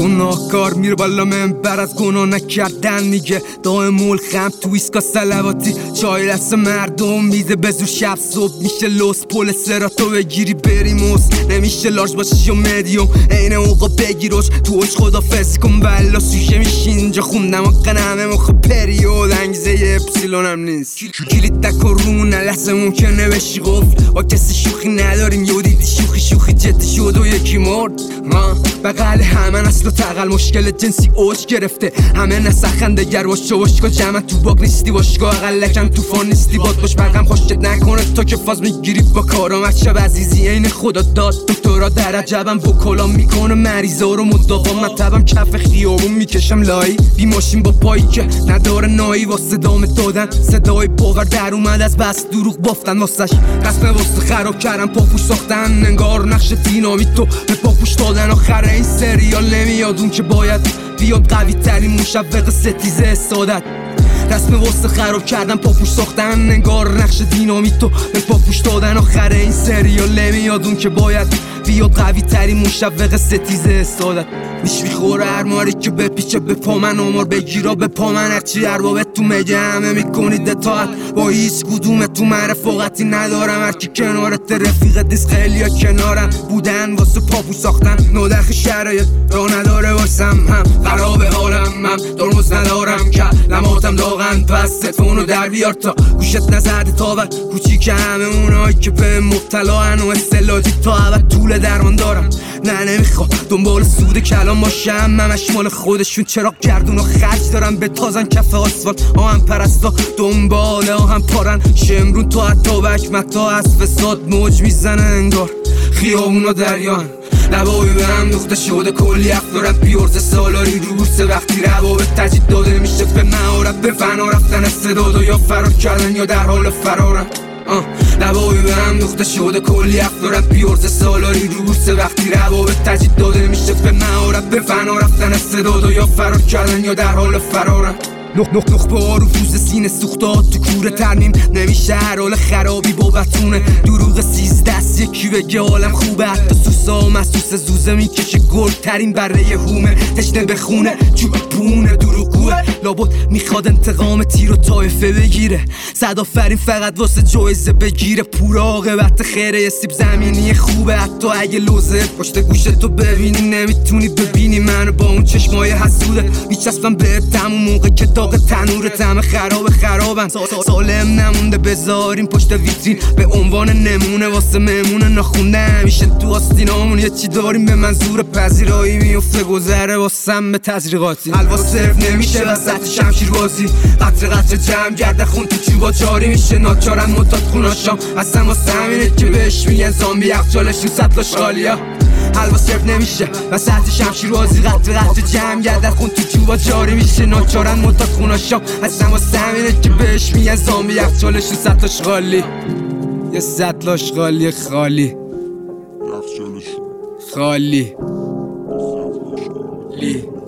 گناهکار میره بالا بر از گناه نکردن میگه دائم خم تو ایسکا سلواتی. چای دست مردم میده بزور شب صبح. میشه لوس پول سراتو بگیری بریموس نمیشه لارج باشی یا مدیوم عین اوقا تو اش خدا فس کن بلا سوشه میشین اینجا خوندم. و قنمه مخ پریود. انگیزه اپسیلون نیست. کلیت نکن رومون لحظه ممکنه بشی قفل با کسی شوخی نداریم. یو دیدی مرد بغل همه اصل و تقل مشکل جنسی اوش گرفته. همه نسخنده گر باش چو جمع تو باگ نیستی. باشگاه اقل لکن فان نیستی. باد باش برقم خوشت نکنه. تو که فاز می‌گیری با کارم شب عزیزی این خدا داد. دکترا در عجبم. وکالا می‌کنه مریضا رو مداوا. مطبم کف خیابون می‌کشم لایی. بی ماشین با پایی که نداره نایی. واسه دام دادن صدای باور در اومد. از بس دروغ بافتن واسش. قسم واسه خراب کردن. پاپوش ساختن. انگار نقش دینامیت تو. به پاپوش دادن آخر این سریال نمیاد. اون که باید بیاد قوی ترین مشوق ستیزه سادت رسم واسه خراب کردن پاپوش ساختن انگار نقش دینامیتو به پاپوش دادن آخر این سریال نمیاد. اون که باید بیاد قوی ترین مشوق ستیزه سادت میش می‌خوره هر ماری که بپیچه به پا من امار بگیرا به پا من. هرچی اربابت تو مگه همه می‌کنید اطاعت با هیچ کدوم تو من رفاقتی ندارم. هر کی کنارت رفیق دیس خیلی کنارم. بودن واسه پاپو ساختن. نودخ شرایط را نداره واسم هم. خراب حالم هم. درمز ندارم که لماتم داغن پس ستونو در بیار تا گوشت نزده تا و کوچیک همه اونایی که به مبتلا و استلاجی تا طول درمان دارم. نه نمی‌خوام. دنبال سود کلام باشم. همش مال خودشون. چرا گردون و خرج دارم. به تازن کف آسفالت. آهم پرستا. دنبال آهم پارن. شمرون تو حتی بک متا از فساد موج می‌زنه انگار. خیابون دریان. لبایی به هم دخته شده. کلی افکارت بیورز سالاری. روسه وقتی روابط تجید داده میشه. به مهارت به فنا رفتن و یا فرار کردن یا در حال فرارم لبایی به هم دخته شده کلی افکارت بیورز سالاری روسه وقتی روابط تجید داده میشه به مهارت به فنا رفتن و یا فرار کردن یا در حال فرارم. نخ نخ نخ با فوز سینه سوختاد تو کوره ترمیم. نمیشه هر حال خرابی بابتونه. دروغ سیز دست یکی بگه عالم خوبه. حتی سوسا و مسوس زوزه می‌کشه گل ترین بره هومه. تشنه بخونه چوب پونه دروغوه لابد می‌خواد انتقام تیر و تایفه بگیره. صد آفرین فقط واسه جایزه بگیره. پورا عاقبت خیره سیب زمینی خوبه. حتی اگه لوزه پشت گوش تو ببینی. نمی‌تونی ببینی منو با اون چشمای حسوده. میچسبم به تموم موقع که داغ تنور تم خراب خرابن. سالم نمونده بذاریم پشت ویترین. به عنوان نمونه واسه ممونه نخونده همیشه تو آستینامون یه چی داریم؟ به منظور پذیرایی میفته گذره واسم به تزریقاتی. حلوا صرف نمیشه وسط شمشیر بازی. قطر قطر جمع گرده خون تو چوبا جاری میشه. ناچارن متاد خوناشام. اصلا واسه همینه که بهش میگن زامبی یخچالش تو سطل خالیا حلوا صرف نمیشه. وسط شمشیر بازی. قطر قطر جمع گرده خون تو چوبا جاری میشه. ناچارن متاد خوناشام. اصلا واسه همینه که بهش میگن زامبی یخچالش تو سطل خالی یه سطل خالی. خالی. خالی لی